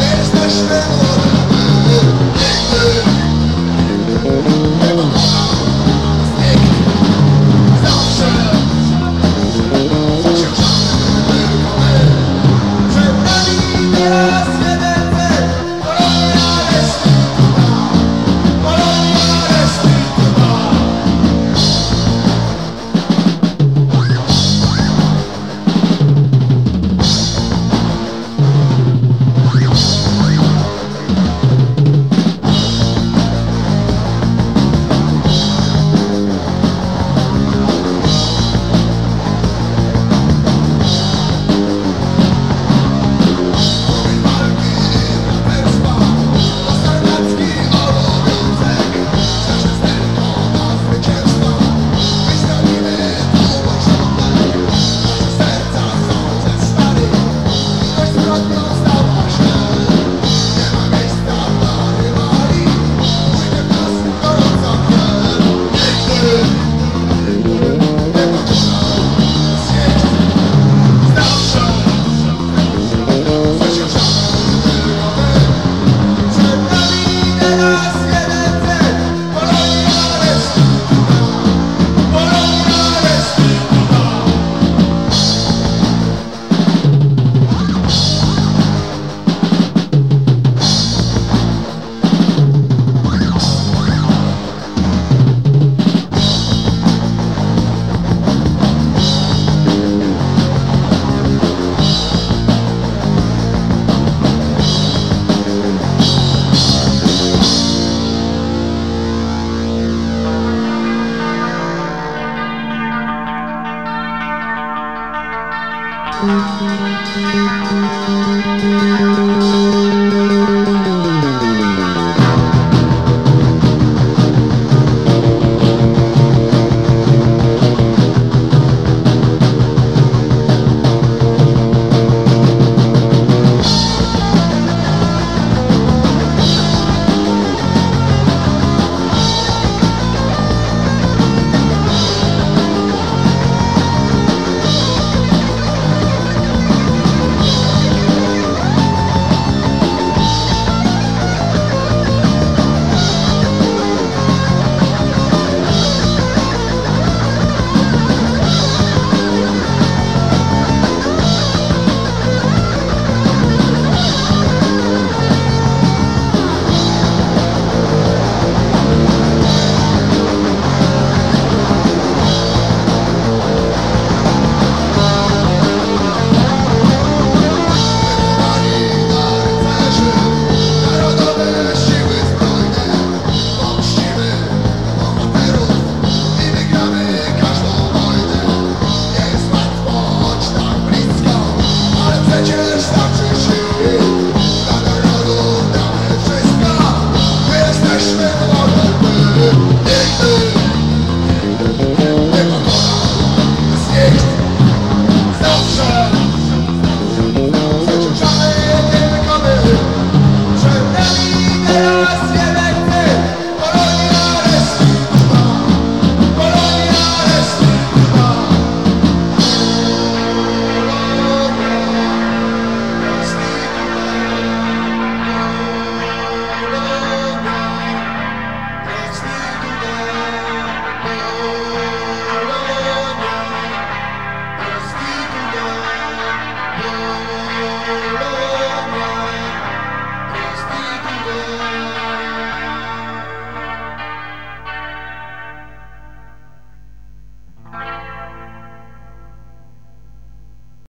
Jesteśmy młodzi, nigdy Thank you.